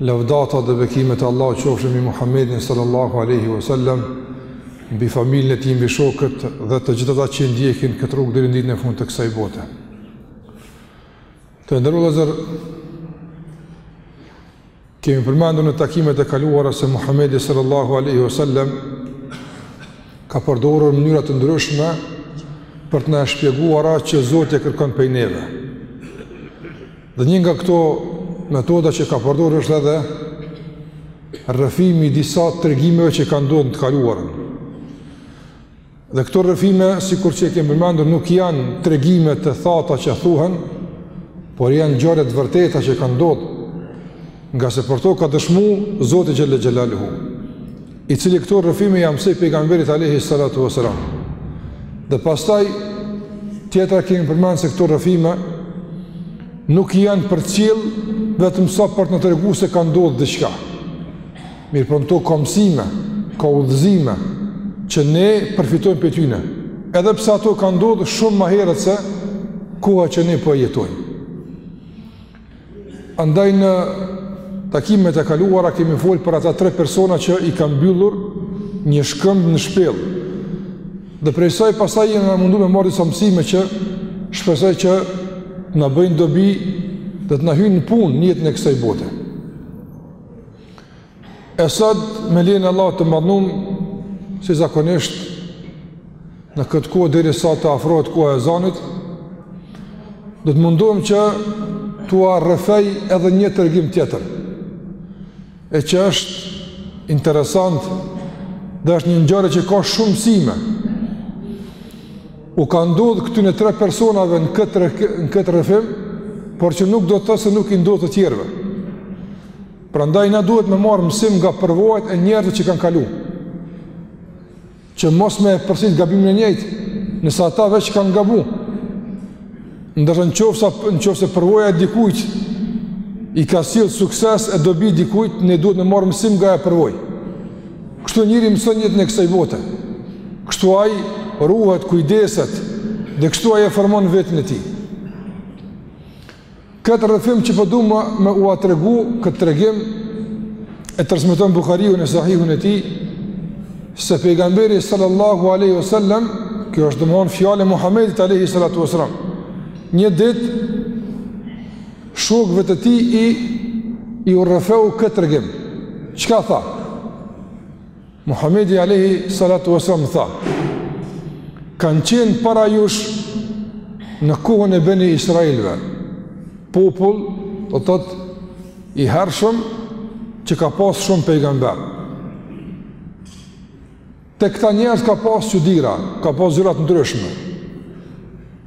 Lavdata dhe bekimet e Allahut qofshin mbi Muhammedin sallallahu alaihi wasallam, mbi familjen e tij, mbi shokët dhe të gjithë ata që ndjekin këtë rrugë deri në ditën e fundit të kësaj bote. Të nderuar vëllezër, kemi përmendur në takimet e kaluara se Muhammedi sallallahu alaihi wasallam ka përdorur mënyra të ndryshme për të na shpjeguar atë që Zoti e kërkon prej neve. Dhe një nga këto metoda që ka përdorur është edhe rrëfimi i disa tregimeve që kanë ndodhur në të kaluarën. Dhe këto rrëfime, sikur që e kemi përmendur, nuk janë tregime të thata që thuhen, por janë ngjarje të vërteta që kanë ndodhur, ngase për to ka dëshmu Zoti Xhele Xhelaluhu. i cili këto rrëfime ia mësoi pejgamberit Alejhi Salatu Veselam. Dhe pastaj, tjetra kemi përmend se këto rrëfime nuk janë përcjell vetëm sa për të na tregu se ka ndodh diçka. Mirëpo në to ka mësime, ka udhëzime, që ne përfitojmë prej tyne. Edhe pse ato kanë ndodh shumë ma herët se koha që ne po e jetojmë. Andaj në takimet e kaluara kemi fol për ata tre persona që i ka mbyllur një shkëmb në shpellë. Dhe prej saj pastaj jena mundu me marrë disa mësime që shpresoj që të na bëjnë dobi dhe të na hyjnë në punë në jetën e kësaj bote. E sot, me lejen e Allahut të madhnum, si zakonisht, në këtë kohë derisa të afrohet koha e ezanit, do të mundohem që t'ua rrëfej edhe një tregim tjetër, e që është interesant dhe është një ngjarje që ka shumë mësime. U ka ndodh këtyne tre personave në këtë, në këtë rrëfim, por që nuk do të thotë se nuk i ndodh të tjerëve. Prandaj na duhet me marrë mësim nga përvojat e njerëzve që kanë kalu. Që mos me e përsërit gabimin e njëjtë, nëse ata veç kanë gabu. Ndërsa në qofë, në qofë se përvoja e dikujt i ka sjell sukses e dobi dikujt, ne duhet me marrë mësim nga ajo përvojë. Kështu njeriu mëson në jetën e kësaj bote. Kështu ai ruhet, kujdeset, dhe kështu ai e formon veten e tij. Këtë rrëfim që po dua me, me ua tregu, këtë tregim e transmeton Buhariu në Sahihun e tij se pejgamberi sallallahu alaihi wasallam, kjo është domthon fjalë e Muhamedit alaihi salatu wasallam. Një ditë shokëve të tij i iu rrëfeu këtë tregim. Çka tha? Muhamedi alejhi salatu wasallam tha: Kanë qenë para jush në kohën e Beni Israilve, popull, do të thotë i hershëm që ka pas shumë pejgamber. Te këta njerëz ka pas çudira, ka pas gjëra të ndryshme.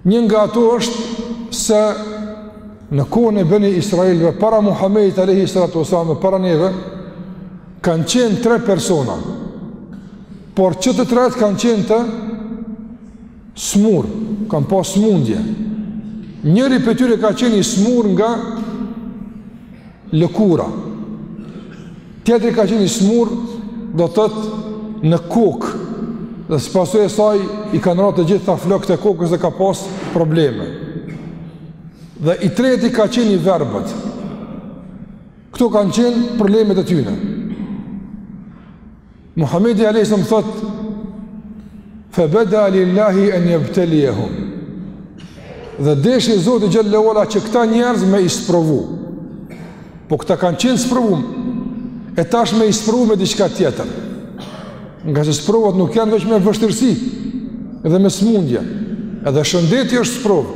Një nga ato është se në kohën e Beni Israilve para Muhamedit alejhi salatu wasallam e para neve Kanë qenë tre persona, por që të tretë kanë qenë të smur, kanë pas smundje. Njëri prej tyre ka qenë i smur nga lëkura. Tjetri ka qenë i smur, do të thotë në kokë, dhe si pasojë e saj i kanë ra të gjithë flokët e kokës dhe ka pas probleme. Dhe i treti ka qenë i verbët. Këto kanë qenë problemet e tyne. Muhammedi a.s. thotë, fe beda lillahi en jebtelijehum. Dhe deshi Zoti xhelle ve ala që këta njerëz me i sprovu. Po këta kanë qenë sprovu, e tash me i sprovu me diçka tjetër. Ngase sprovat nuk janë veç me vështirësi, edhe me smundje, edhe shëndeti është sprovë.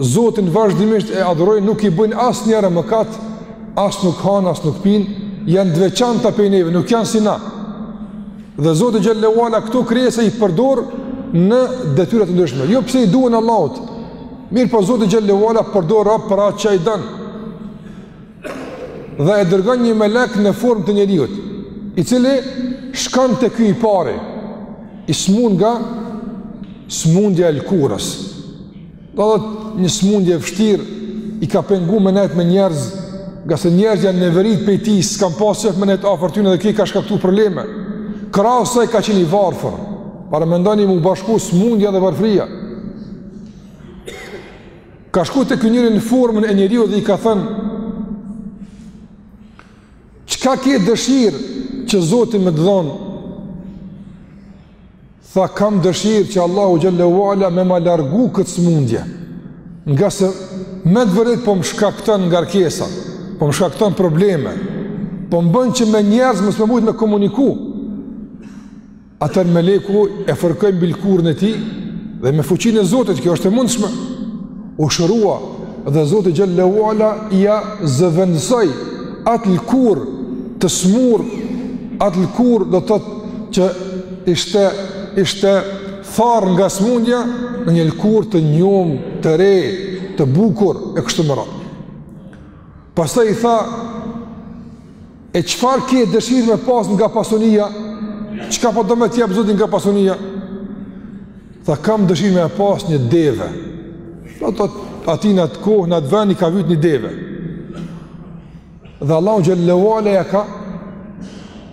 Zotin vazhdimisht e adhurojnë, nuk i bëjnë asnjëherë mëkat, as nuk hanë, as nuk pinë, janë të veçanta prej neve, nuk janë si na. Dhe Zoti xhelle ve ala këto krijesa i përdor në detyra të ndryshme. Jo pse i duhen Allahut, mirëpo Zoti xhelle ve ala i përdor ata për atë që i don. Dhe e dërgon një melek në formë të njeriut, i cili shkon te ky i pari, i smur nga smundja e lkurës. Do të thotë një smundje e vështirë, i ka pengu me nejt me njerëz, ngase njerëzit janë neverit prej tij, s'kanë pas qef me nejt afër tyne dhe kjo i ka shkaktu probleme. Krahas saj ka qenë i varfër, paramendoni m'u bashku smundja dhe varfëria. Ka shku te ky njeri në formën e njeriut dhe i ka thënë, çka ke dëshirë që Zoti me të dhonë, Tha, kam dëshirë që Allahu xhelle ve ala me ma largu këtë smundje, ngase me të vërtetë po më shkakton ngarkesa, po më shkakton probleme, po më bën që me njerëz mos me mujt me komuniku. Atëherë meleku e fërkoi mbi lkurën e tij dhe me fuqinë e Zotit, kjo është e mundshme. u shërua dhe Zoti xhelle ve ala ia zëvendësoi atë lëkurë të smur, atë lëkurë do të thotë që ishte ishte tharë nga smundja në një lëkurë të njomë, të re, të bukur e kështu me radhë. Pastaj i tha E çfarë ke dëshirë me pas nga pasunia? Çka po do me t'jep Zoti nga pasunia? Tha kam dëshirë me pas një deve. Do të atij në atë kohë, në atë vend i ka vyt një deve. Dhe Allahu Xhelle ve Ala ja ka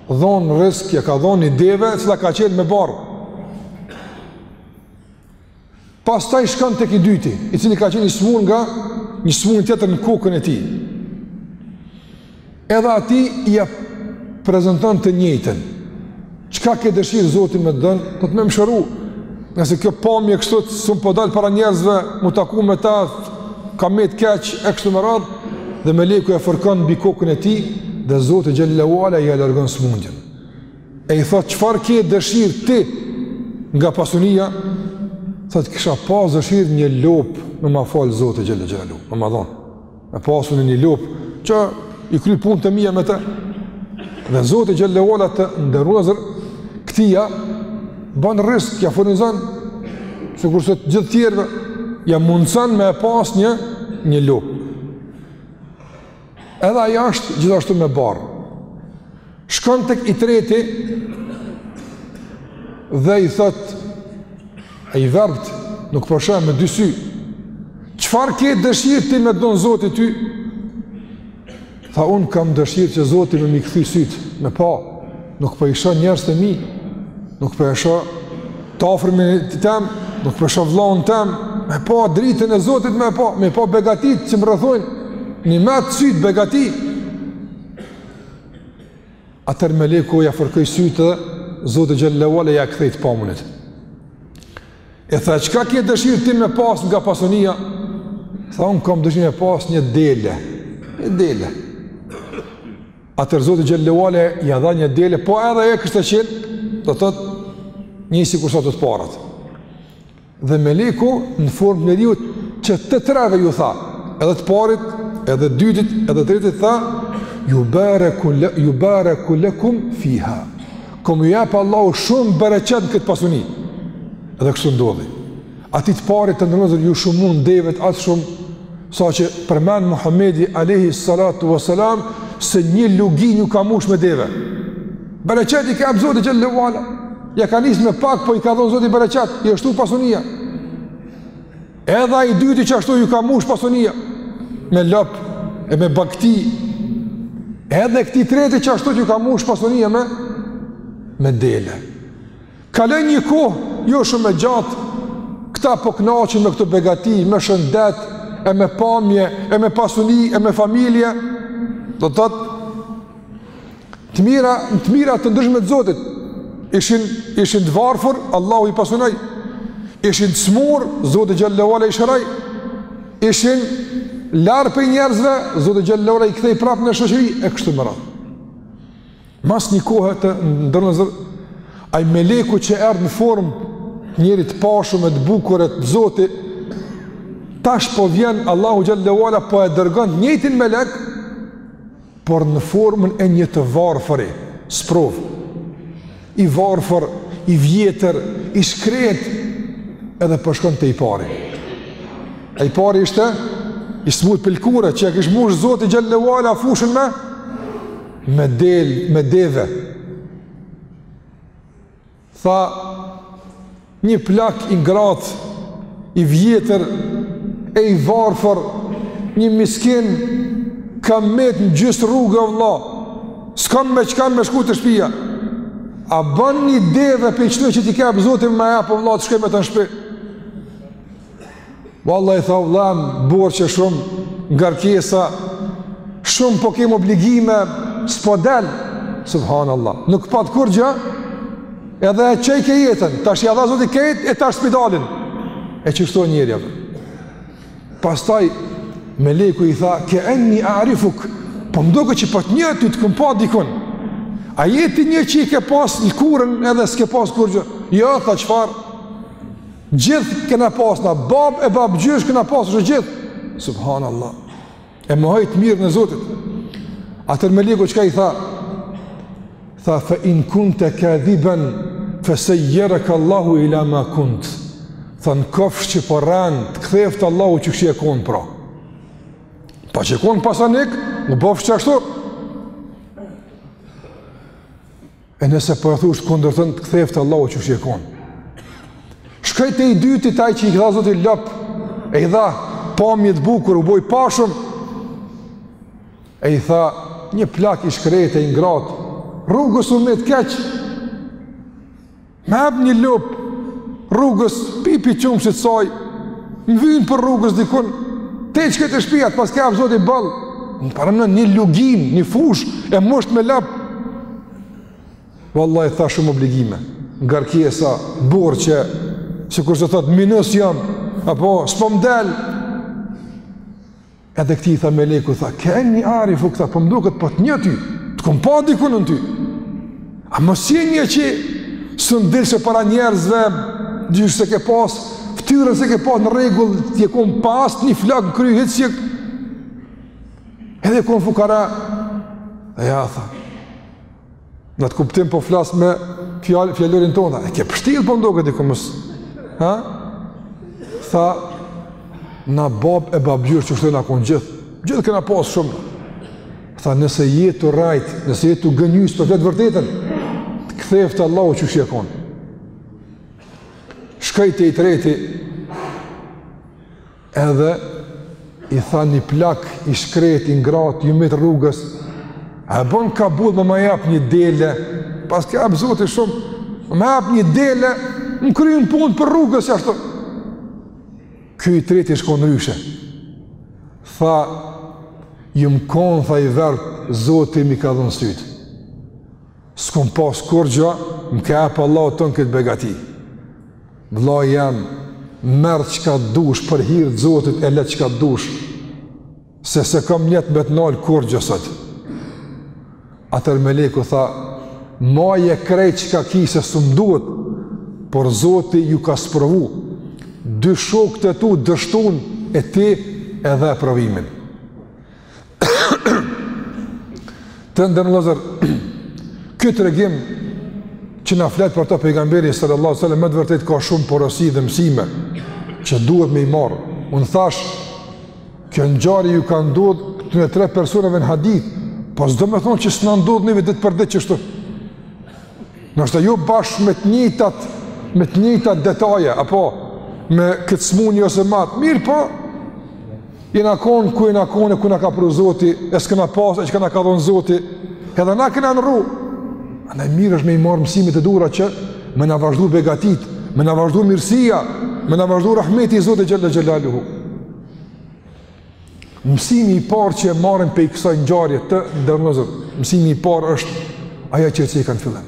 dhonë rrisk, ja ka dhonë një deve, cila ka qenë me barrë. Pastaj shkon tek i dyti, i cili ka qenë i smurë nga një smundje tjetër në kokën e tij. Edhe atij ia prezanton të njëjtën. Çka ke dëshirë Zoti me dhonë, thotë me m'shëru. Nëse kjo pamje kështu s'um po dal para njerëzve, m'u taku me ta, kam met keq e kështu me radhë dhe meleku e fërkon mbi kokën e tij dhe Zoti Xhelle ve Ala ia largon smundjen. E i thotë, çfarë ke dëshirë ti nga pasunia? Thotë, kisha pas dëshirë një lopë me ma falë Zoti Xhelle Xhelaluhu, me ma dhonë. Me pasun një lopë, që i kry punët e mija me te. Dhe Zoti Xhelle ve Ala, të nderuar vëllezër, këtij ja bon rrisk, ja furnizon, sikurse të gjithë tjerëve, ja mundëson me pas një, një lopë. Edhe ajo është gjithashtu me barrë. Shkon tek i treti dhe i thotë ai i verbët nuk po sheh me dy sy çfarë ke dëshirë ti me t'dhonë Zoti ty tha unë kam dëshirë që Zoti me m'i kthy sytë me pa Nuk po i shoh njerëzit e mi, nuk po e shoh të afërmin tem, nuk po shoh vllaun tem, me pa dritën e Zotit me pa, me pa begatitë që më rrethojnë, nimet sytë begati. Atëherë meleku ja fërkoi sytë dhe Zoti Xhelle ve Ala ja kthei t'pamunit. E tha, çka ke dëshirë ti me pas nga pasunia? Tha, unë kam dëshirë me pas një dele, një dele. Atëherë Zoti Xhelle ve Ala ja dha një dele, po edhe ajo kishte qenë, do të thotë një sikurse te të parat. Dhe meleku në formë t'njeriut që të treve ju tha, edhe të parit, edhe dytit, edhe të tretit tha, jubareku le, jubareku lekum fiha. Ka m'ju jep Allahu shumë bereqet n'këtë pasuni. Edhe kështu ndodhi. Atij të parit të nderuar vëllezër ju shumun devet aq shumë, saqë përmend Muhammedi alejhi salatu ve selam, se një luginë ju ka mush me deve. Bereqet i ka jep Zoti Xhelle ve Ala. Ja ka nisë me pak, po i ka dhonë Zoti bereqet, i është shtu pasunia. Edhe ai i dyti qashtu ju ka mush pasunia, me lopë e me bagti. Edhe këtij t'tretit qashtu ju ka mush pasunia me, me dele. Kaloi një kohë jo shumë e gjatë, këta po kënaqen me këto begati, me shëndet, e me pamje, e me pasuni, e me familje, do të thotë, të mira, të mira të ndryshme të Zotit, ishin, ishin të varfur, Allahu i pasunoi, ishin të smur, Zoti xhel-le ve ala i shëroi, ishin larg prej njerëzve, Zoti xhel-le ve ala i kthej prapë në shoqëri, e kështu me radhë. Mas një kohe, të nderuar vllezër, ai meleku që erdh në formë të njerit të pashëm e të bukur e të zoti, tash po vjen Allahu xhel-le ve ala po e dërgon njëjtin melek, por në formën e një të varfëri, sprovë, i varfër, i vjetër, i shkretë, edhe po shkon te i pari. E i pari ishte, i smut prej lkure, që e kish mush Zoti xhel-le ve ala fushën me, me del, me deve. Tha, një plak i ngratë, i vjetër, e i varfër, një miskin, kam met në gjysë rruge, o vlla, s'kam me çka me shku te shpia. A ban një deve prej qëtyne që t'i ka ep Zoti me m'ep, o vlla, të shkoj me të në shpi? Valla i tha vllam, borxhe shumë, ngarkesa, shumë po kemë obligime, s'po del, subhanallah, nuk pat kurgjë, edhe qaj kejt jetën, tash ia dha Zoti kejt, e tash s'pi dalin, e qështu njeri, pastaj, meleku i tha, ke enni a'rifuk, po m'doket që po t'njoh, ty të kam pa dikun, a je ti njaj që i ke pas lkurën, edhe s'ke pas kurgjë, jo, tha çfarë, Gjithë kena pas na babë e babgjysh kena pas gjithë. Subhanallah. E mohoi të mirën e Zotit. Atëherë meleku çka i tha? Tha fa in kunta kadiban fa sayyaraka Allahu ila ma kunt. Tha në kofsh që po rren, të ktheft Allahu qysh je kon pra. Paç kon pasanik, u bofsh qashtu. E nëse po e thush të kundërtën të ktheft Allahu qysh je kon. Shkoi te i dyti, te ai që i dha Zoti lopë, e i dha pamje të bukur, u bo i pashëm. E i tha një plak i shkretë e i ngratë, rrugës kam met keq. Më ep një lopë, rrugës pi pi qumësht saj, më vyn për rrugës dikun. Të shkoj te shpia, t'paska ap Zoti boll. E paramendo një luginë, një fushë e mbusht me lopë. Vallaj tha shumë obligime, ngarkesa, borxhe, sikur të thotë minus jam, apo s'po m'del. Edhe këtij tha meleku tha, "Ke enni arifuke tha, po m'duket po të njoh ty, të kam pa dikun ty." A mos je njaj që s'un dilshe para njerëzve, diç s'e ke pas fytyrën s'e ke pas në rregull, ti je kon pa asni flok n'kry hiç si Edhe kon fukara. E jo tha. Në atë kuptim po flas me fjalë fjalorin tonë. E ke pshtill po m'doket diku mos. Ha? Tha na babë e babgjysh qështu jena kon gjithë. Gjithë kena pas shumë. Tha nëse je tu rrejt, nëse je tu gënjy, s'po flet vërtetën, të ktheftë Allahu qysh je konë. Shkoi te i treti, Edhe i tha një plak i shkretë, i ngratë, i met rrugës, a e bon kabull me ma jap një dele, paska jap zoti shumë, me ma jap një dele, më kryn punë për rrugës, qashtu. Ky i treti shkon ndryshe, tha, jam konë, tha i verbt, zoti m'i ka dhënë sytë. S'kom pas kurgjo, më ka jap Allahu tanë këtë begati. Vlla jem, merr çka të dush, për hir të zotit e le çka të dush, se s'e kom nijet me të nalë kurgjo sot. Atëherë meleku tha, maje krejt çka ki se s'më duhet, por zoti ju ka sprovu, dy shokët e tu dështun e ti e dhe provimin. Të nderuar vëllezër, ky tregim që na flet për të pejgamberi sallallahu alaihi wasallam me të vërtetë ka shumë porosi dhe mësime që duhet me i marrë. Unë thashë, kjo ngjarje ju ka ndodhë këtyne tre personave në hadith, po s'do me thonë që s'na ndodh neve ditë për ditë qështu. Ndoshta jo bash me të njëjtat, me të njëjtat detaje, apo me këtë smunje ose me atë, mirëpo, Jena konë, ku jena konë, ku na ka pru zoti, e s'kena pasë, e çka na ka dhonë zoti, edhe na kena nrru. Andaj mirë është me i marrë mësimet e duhura që me na vazhdu begatitë, me na vazhdu mirësia, me na vazhdu rahmeti i zotit xhele xhelaluhu. Mësimi i parë që e marrim pej kësaj ngjarje të nderuar vëllezër, mësimi i parë është ajo që e ceka në fillim.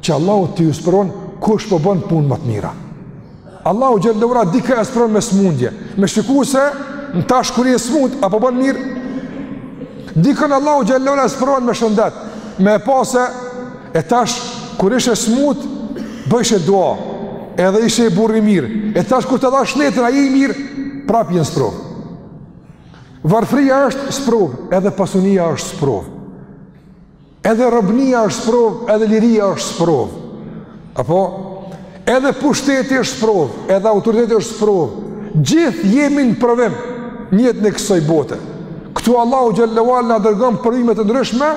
Që Allahu t'ju sprovon kush po bën punë më të mira. Allahu xhele xhelaluhu dikan e sprovon me smundje, me shiku se tash kur je i smut, a po bën mirë? Dikën Allahu xhele xhelaluhu e sprovon me shëndet, me e pa se, e tash kur ishe smut, bojshe dua, edhe ishe burrë i mirë, e tash kur ta dha shnetin, a je i mirë, prap je në sprovë. Varfria është sprovë, edhe pasunia është sprovë. Edhe robnia është sprov, edhe liria është sprov. Apo edhe pushteti është sprov, edhe autoriteti është sprov. Gjithë jemi në provim në jetën e kësaj bote. Këtu Allahu xhele ue ala na dërgon provime të ndryshme,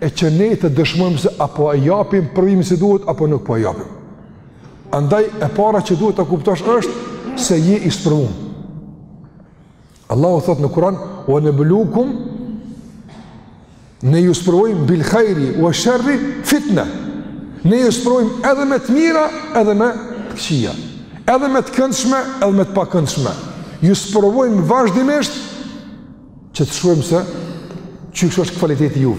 e që ne të dëshmojmë se a po e japim provimin si duhet, apo nuk po e japim. Andaj e para që duhet ta kuptosh është se je i sprovum. Allahu thotë në Kur'an: "Ue neblukum" Ne ju sprovojmë bil hajri ue sherri fitne. Ne ju sprovojmë edhe me të mira, edhe me të këqija, edhe me të këndshme, edhe me të pakëndshme. Ju sprovojmë vazhdimisht që të shohim se qysh është kvaliteti juaj.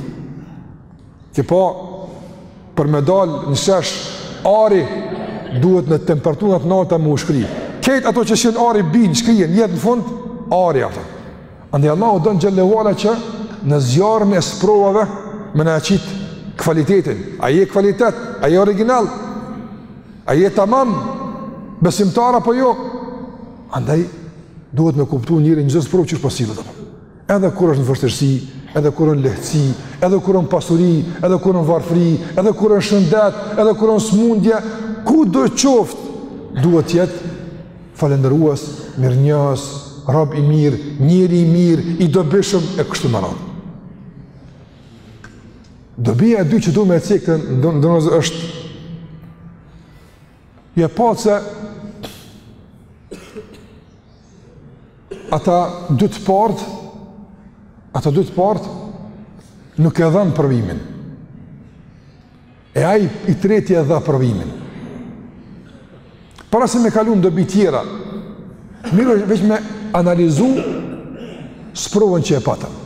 Ke pa, për me dalë në shesh, ari duhet në temperatura të nalta me u shkri. Krejt ato që s'janë ari binë, shkrihen, jet në fund, ari ato. Andaj Allahu don xhele ue ala që në zjarmin e sprovave me na e qitë kvalitetin. A je kvalitet, a je origjinal, a je tamam besimtar apo jo. Andaj, duhet me kuptu njeri në çdo sprovë që është pasilët. Edhe kur është në vështirësi, edhe kur është në lehtësi, edhe kur është në pasuri, edhe kur është në varfëri, edhe kur është në shëndet, edhe kur është në smundje, ku do qoftë, duhet të jetë falënderues, mirënjohës, rob i mirë, njeri i mirë, i dobishëm, e kështu me radhë. Dobia e dy që du me e cek, të nderum vllazër, është E patë se ata dy të partë, ata dy të partë nuk e dhanë provimin. E ai i treti e dha provimin. Para se me kalu në dobi tjera, mirë është veç me analizu sprovën që e patën.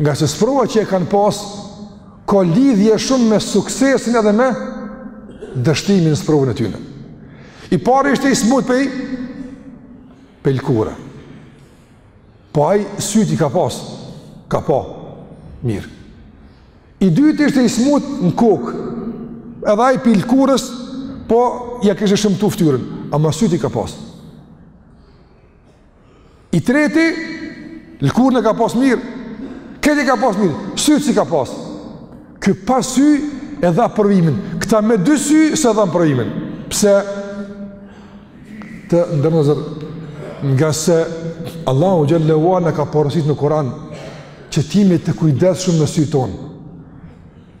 Ngase sprova që e kanë pas, ka lidhje shumë me suksesin edhe me dështimin në sprovën e tyne. I pari ishte i smut pej, pej lkure. Po aj syt i ka pas, ka pa, mirë. I dyti ishte i smut në kokë, edhe aj pej lkurës, po ia kishte shëmtu ftyrën, ama syt i ka pas. I treti, lëkurën e ka pas mirë, krejt i ka pas mirë, sytë s'i ka pas. Ky pa sy e dha provimin, këta me dy sy s'e dhanë provimin. Pse? Të nderum vllazër, ngase Allahu xhele ue ala na ka porosit në Kur'an, që të jemi të kujdesshëm në sy tonë.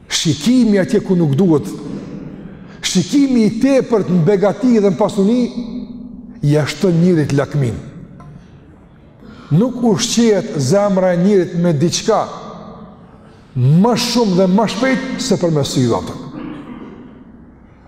Shikimi atje ku nuk duhet, shikimi i tepërt në begati dhe në pasuni, ia shton njerit lakminë. Nuk ushqehet zemra e njerit me diçka, ma shumë dhe ma shpejt se përmes syve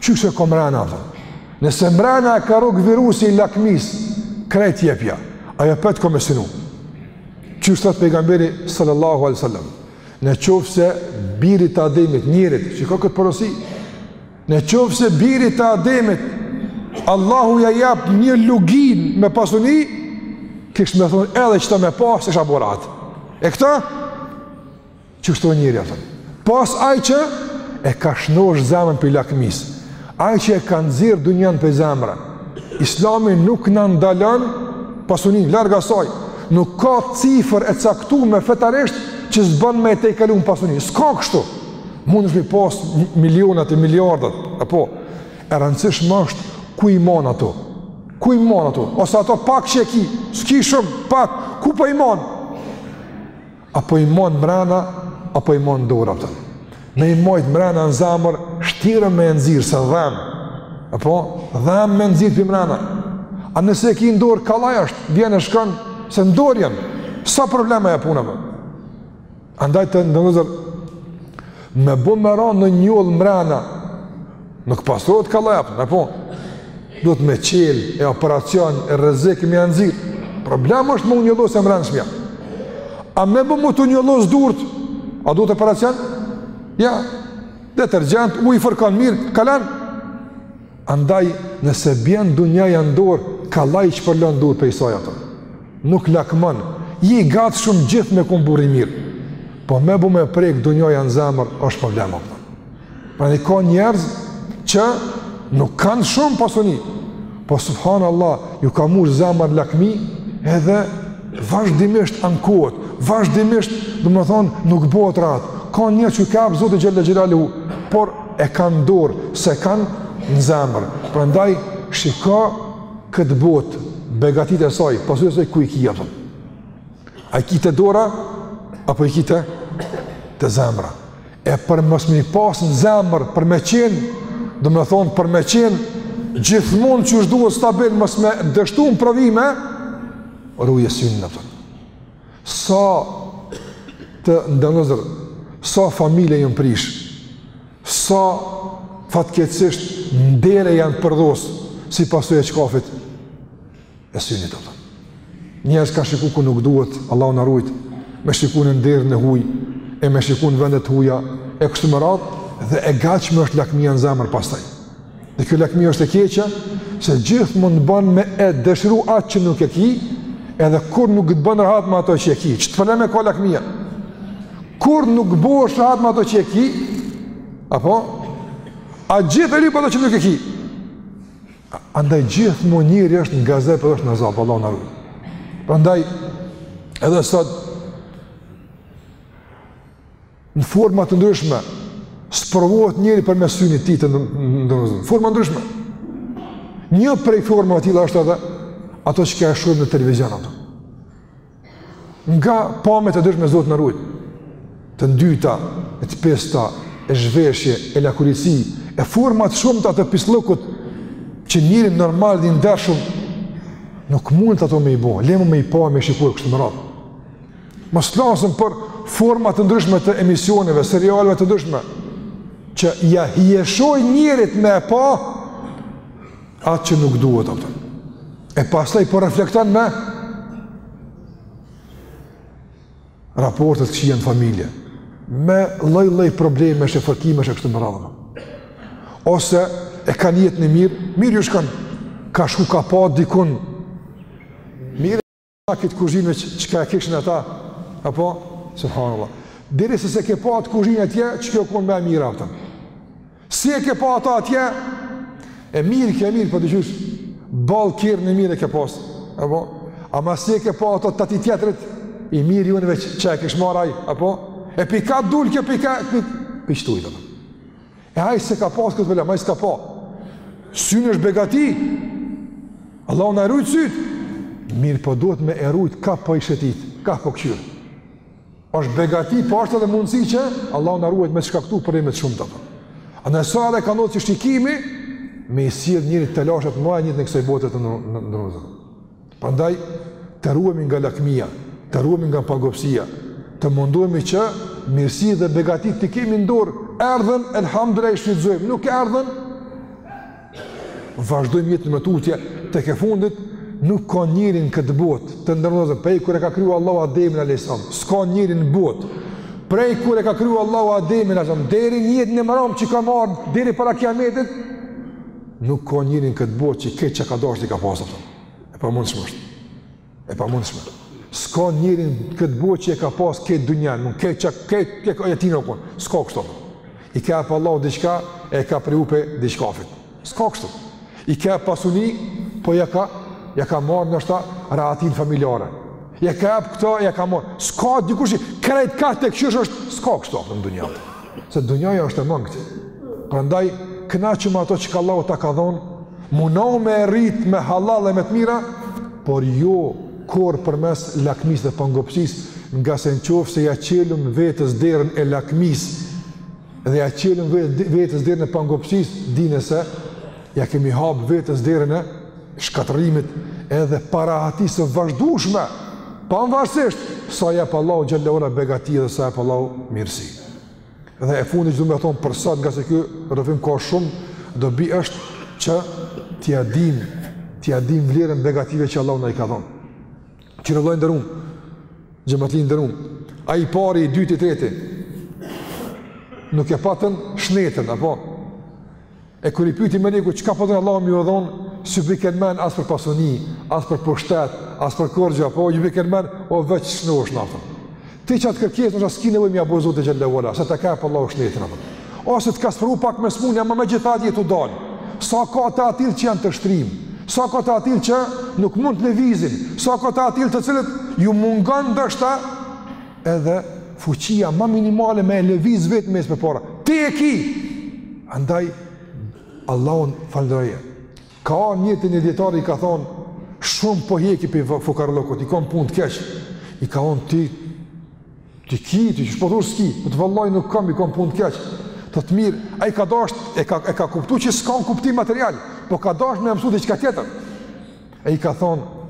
Qysh e ka mrena, ato? Nëse mrena e ka rrokë virusi i lakmisë, krejt jepja. Ai apet ka me synu. Qysh thotë pejgamberi sallallahu alejhi sallam. Në qoftë se birit të Ademit, njerit, që ka këtë porosi, në qoftë se birit të Ademit, Allahu ja jap një luginë me pasuni, kish me thonë edhe qeta me pasë, isha bo rahat. E këta, Qështu është njeri, a kupton. Pos ai që e ka shnosh zemrën prej lakmisë, ai që e ka nxjerr dunjanë prej zemre, islami nuk na ndalon pasuninë, larg asaj, nuk ka cifër e caktume fetarisht që s'bon me e tejkalu pasuninë, s'ka kështu, mundesh me i pas milionat e miliardat, apo, e rëndësishme është ku i mon ato, ku i mon ato, ose ato pak që i ki, s'ki shumë, pak, ku po i mon, A po i mon mrena, apo i mon dora, kupton. Me i mojtë mrena në zemër, shtirë me e nxjerr, se dhem. Apo, dhem me nxjerr prej mrena. A nëse e ki në dorë, kallaj është, vjen e shkon, se në dorë janë. S'ka problem e punë, kupton. Andaj të nderuar vëllezër, me bo me ra një njollë mrena, Nuk pastrohet kallaj, apo, duhet me çelë, e operacion, e rrezik, me ja nxjerr. Problem është me u njollos e mrenshmja. A me bo me t'u njollos durt, a duhet operacion? Jo, detergjent, ujë, i fërkon mirë, kalon. Andaj, nëse bjen dunjaja në dorë, kallaj i shpërlan durt prej saj ato. Nuk lakmon, i gatshëm gjithë me kon burrë i mirë. Po me bo me prekë dunjaja në zemër, është problem, a kupton. Prandaj ka njerëz që nuk kanë shumë pasuni, po subhanallah, ju ka mush zemra lakmi, edhe vazhdimisht ankohet, vazhdimisht, domethonë, nuk bëhet rahat. Ka njerëz që u ka jap Zoti xhele xhelaluhu, por e kanë n'dorë, s'e kanë në zemër. Prandaj, shika këtë botë, begatitë e saj, pasuninë e saj ku i ki, a kupton. A i ki te dora, apo i ki te zemra. e për mos me i pas në zemër, për me qenë, domethonë, për me qenë, gjithmonë qysh duhet stabil, mos me dështu në provime, ruje synin, kupton. Sa të nderuar vëllezër, sa familje janë prishë, sa fatkeqësisht ndere janë përdhosë, si pasojë e çkafit, e synit apo. Njerëz ka shiku ku nuk duhet, Allahu na rujt, me shiku në derën e huj e me shiku në vende të huja e kështu me radhë dhe e gatshme është lakmia në zemër pastaj. Dhe kjo lakmi është e keqe se gjithmonë të ban me e dëshiru atë që nuk e ki, edhe kur nuk të bën rahat me ato që e ki, qët problem e ka lakmia. Kur nuk bohesh rahat me ato që e ki, apo, a gjithë e lyp ato që nuk e ki, Andaj gjithmonë njeri është në gazep edhe është në azab, Allahu na rujt. Andaj, edhe sot, në forma të ndryshme, sprovohet njeri përmes synit të tij, të nderuar vllazën. Forma të ndryshme. Një prej formave të tilla është edhe, ato çka e shohim në televizion, ato. Nga pamjet e ndryshme, Zoti na rujt. Të ndyta, e të pista, e zhveshje, e lakuriqësi, e forma të shumta të pisllëkut që njeri normal dhe i ndershëm nuk mundet ato me i bo, le ma me i pa, me i shiku e kështu me radhë. Mos flasim për forma të ndryshme të emisioneve, serialeve të ndryshme, që ia hijeshojnë njerit me e pa, Atë që nuk duhet, kupton. E pastaj po reflekton me raportet që janë në familje, me lloj-lloj problemesh e fërkimesh e kështu me radhë. Ose e ka jetën mirë, mirë ju shkon, ka shku ka pa dikun, mirë, Ata këtë kuzhinë që, çka e kishin ata, apo, subhanallah. Derisa s'e ke pa atë kuzhinë atje, kjo u konë më e mirë atëm. Si e ke pa atë atje, e mirë, ke mirë, për po të gjusë, balë kerrin e mirë e ke pasë, apo, ama si e ke pa atë të atij tjetrit, i mirë ju në veç që e kish marrë ai, apo, e pika dulë kjo pika, pika, pishtu i të E ai s'e ka pas këtë problem, ai s'e ka pa. Syni është begati. Allahu na i rujt sytë. Mirëpo duhet me e rujt kah po i shetit, kah po kqyr. është begati, po është edhe mundësi që Allahu na rujt me shkaktu probleme të shumta. A në sa edhe ka ndodhë që shikimi, me i sjellë njerit telashe të mëdha në jetën e kësoj bote, të nderuar vllazën. Prandaj të ruhemi nga lakmia, të ruhemi nga pagopsia, të mundohemi që mirësi dhe begati t'i kemi në dorë, erdhën elhamdulilah i shfrytëzojmë, nuk erdhën vazhdojmë jetën më tutje, tek e fundit nuk ka njeri në këtë botë, të nderuar vllazën, prej kur e ka kryu Allahu Ademin a.s. S'ka njeri në botë, prej kur e ka kryu Allahu Ademin a.s. Deri njat të mramin që ka me ardhë, deri para kiametit, nuk ka njeri në këtë botë që krejt çka ka dashtë i ka pasë. E pa mundshme është. E pa mundshme. S'ka njeri n'këtë botë që e ka pas këtë dunjan, nuk këtë që këtë, këtë këtë jetin u konë. S'ka kështu. I ka jap Allahu diçka, e ka privu pe diçkafit. S'ka kështu. I ka jap pasuni, po ja ka, ja ka marrë ndoshta rahatin familjare. Ja ka jap këto, ja ka marrë. S'ka dikush, krejt ka të këshush është, s'ka kështu në dunja. Se dunjaja është e mangët. Prandaj, kënaqu me ato që Allahu t'i ka dhonë, munohu me e rrit me hallall dhe me të mira, por jo kurrë përmes lakmisë dhe pangopësisë, ngase në qofë se ja çelim vetes derën e lakmisë, dhe ja çelim vetes derën e pangopësisë, dine se, Ja kemi hapë vetes derën e shkatërrimit edhe parahatisë së vazhdushme, pamvarësisht sa jep Allahu xhelle ve ala begati dhe sa jep Allahu mirësi. Dhe e fundi që du me thonë për sot, ngase ky rrëfim ka shumë dobi, është që t'ja dimë, t'ja dimë vlerën begative që Allahu na i ka dhonë. Qe, vlla i nderum, xhematli i nderum, ai i pari, i dyti, i treti, nuk e patën shnetën, apo? E kur i pyeti meleku çka po don Allahu me ju dhon, s'ju bike n'mend as për pasuni, as për pushtet, as për kurgja, po ju bike n'mend o veç shnosh-na. Ti qat kërkesë ndoshta s'ke nevojë me ja bo Zotit xhelle ve ala, se ta ka jap Allahu shnetin apo. Ose të ka sprovu pak me smunje ama megjithatë je tu dal. Sa ka të atillë që janë të shtrim, sa ka të atillë që nuk mund të lëvizin, sa ka të atillë të cilët ju mungon ndoshta Edhe fuqia ma minimale me e lëviz veten mes përpara. Ti e ki! Andaj, Allahun falënderoje. Ka ardh njëni te një dijetar i ka thonë, shumë po hjeki pe fukarallëkut, i kam punt keq. I ka thonë, ti, ti ki, ti qysh po thu s'ki, jo thotë vallahi nuk kam, i kam punt keq. Thotë mirë, ai ka dasht, e ka, e ka kuptu që s'ka në kuptim material, po ka dasht me e mësu diçka tjetër. E i ka thonë,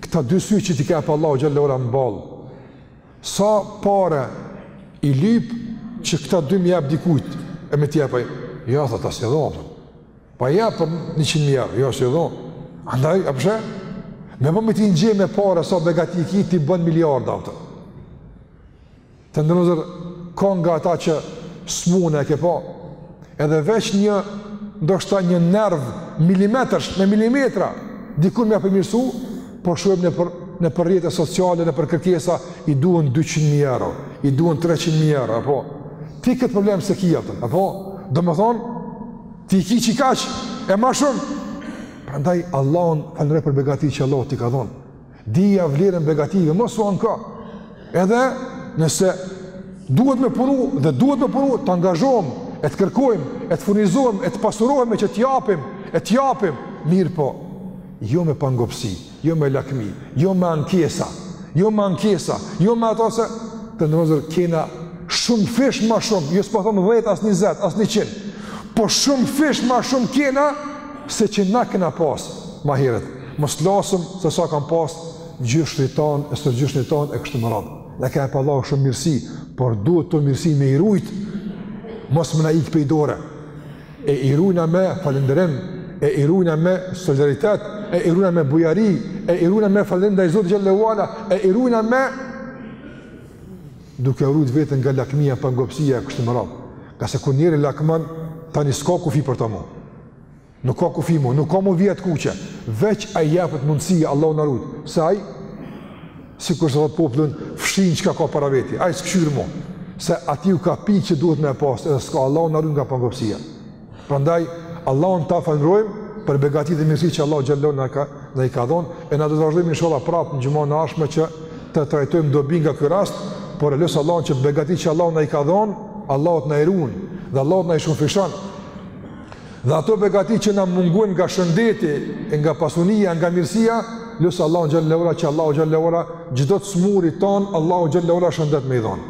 Këta dy sy që t'i ka jap Allahu xhelle ve ala n'ball. Sa pare i lyp që këta dy me jap dikujt e me t'i jap, jo thotë s'i dho. Pa ja për 100 mijë euro, jo s'i dho. Andaj a po she? Me bo me t'i njeh me pare sa begati ki ti bëjnë miliarda ato. Të nderuar, ka nga ata që smunja e kap o, edhe veç një, ndoshta një nerv milimetërsh, me milimetra, diku me përmirësu, po shohim nëpër, nëpër rrjetet sociale, nëpër kërkesa, i duhen 200.000 euro, i duhen 300.000 euro, apo, ti këtë problem s'e ki jap ti, apo, domethonë, ti ki qikaq, e ma shumë, prandaj, Allahun falënderoje për begati që Allahu t'i ka dhonë, Dija vlerën begative, mos u anko. Edhe nëse duhet me punu dhe duhet me punu, të angazhohem, e të kërkojmë, e të furnizohem, e të pasurohem e që të japim, e të japim, mirëpo, jo me pangopsi, jo me lakmi, jo me ankesa, jo me ankesa, jo me ato se të nderuar kena shumë fish ma shumë, jo s'po thom dhetë, as njëzet, as njëqind, po shumë fish ma shumë kena se që na kena pasë ma herët. Mos flasim se sa kanë pas gjyshrit tanë, e stërgjyshrit tanë, e kështu me radhë. Na ka fal Allahu shumë mirësi, por duhet këto mirësi me i rujtë, mos me na ikë prej dore. E i rujna me falenderim, e i rujna me solidaritet, e i rujna me bujari, e i rujna me falenderim ndaj Zotit xhele ve ala, e i rujna me duke rujtë veten nga lakmia, pangopsia, e kështu me radhë. Ngase kur njeri lakmon, tani s'ka kufi për ta mo. Nuk ka kufi mo, nuk ka mo vija të kuqe, veç a i jepet mundësia, Allahu na rujt, se ai, sikurse thotë populli, fshin çka ka para veti, ai s'kqyr mo, se atij ju ka pi që duhet me e pasë, edhe s'ka Allahu na rujt nga pangopsia. Prandaj, Allahun ta falënderojmë, për begatit dhe mirësitë që Allahu xhele ve ala na ka, na i ka dhonë, e na do të vazhdojmë inshallah prapë në xhumanë e ardhshme që të trajtojmë dobi nga ky rast, por e lus Allahun që begatit që Allahu na i ka dhonë, Allahu na i run, dhe Allahu na i shumëfishon, Dhe ato begati që na mungojnë nga shëndeti, nga pasunia, nga mirësia, lus Allahun xhele ve ala që Allahu xhele ve ala çdo të smurit tonë, Allahu xhele ve ala shëndet me i dhon.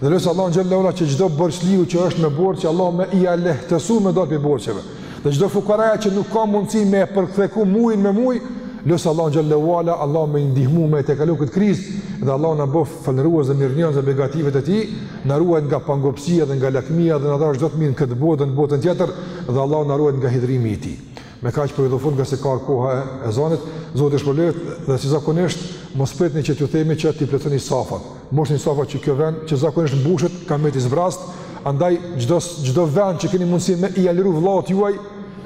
Dhe lus Allahun xhele ve ala që çdo borxhliu që është me borxh që Allahu me ia lehtësu me dal prej borxheve. Dhe çdo fukaraja që nuk ka mundësi me përtheku mujin me muj, lus Allahun xhele ve ala Allahu me i ndihmu me tejkalu këtë krizë dhe Allahu na bof falënderues dhe mirënjohës ndaj begative të tij, na ruajt nga pangopësia dhe nga lakmia dhe na dhashtë çdo të mirë në këtë botë dhe në botën tjetër dhe Allahu na ruajt nga hidhrimi i tij. Me kaq po ju do fund ngase ka koha e ezanit, Zoti ju shpërbleft dhe si zakonisht mos pritni që t'ju themi që t'i plotësoni safat. Mbushni safat që kjo vend që zakonisht mbushet ka met zbrast, andaj çdo çdo vend që keni mundësi me ia liru vëllaut juaj,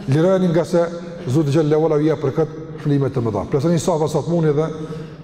lironi ngase Zoti xhele ve ala ju jep për këtë shpërblime të mëdha. Plotësoni safat sa të mundi dhe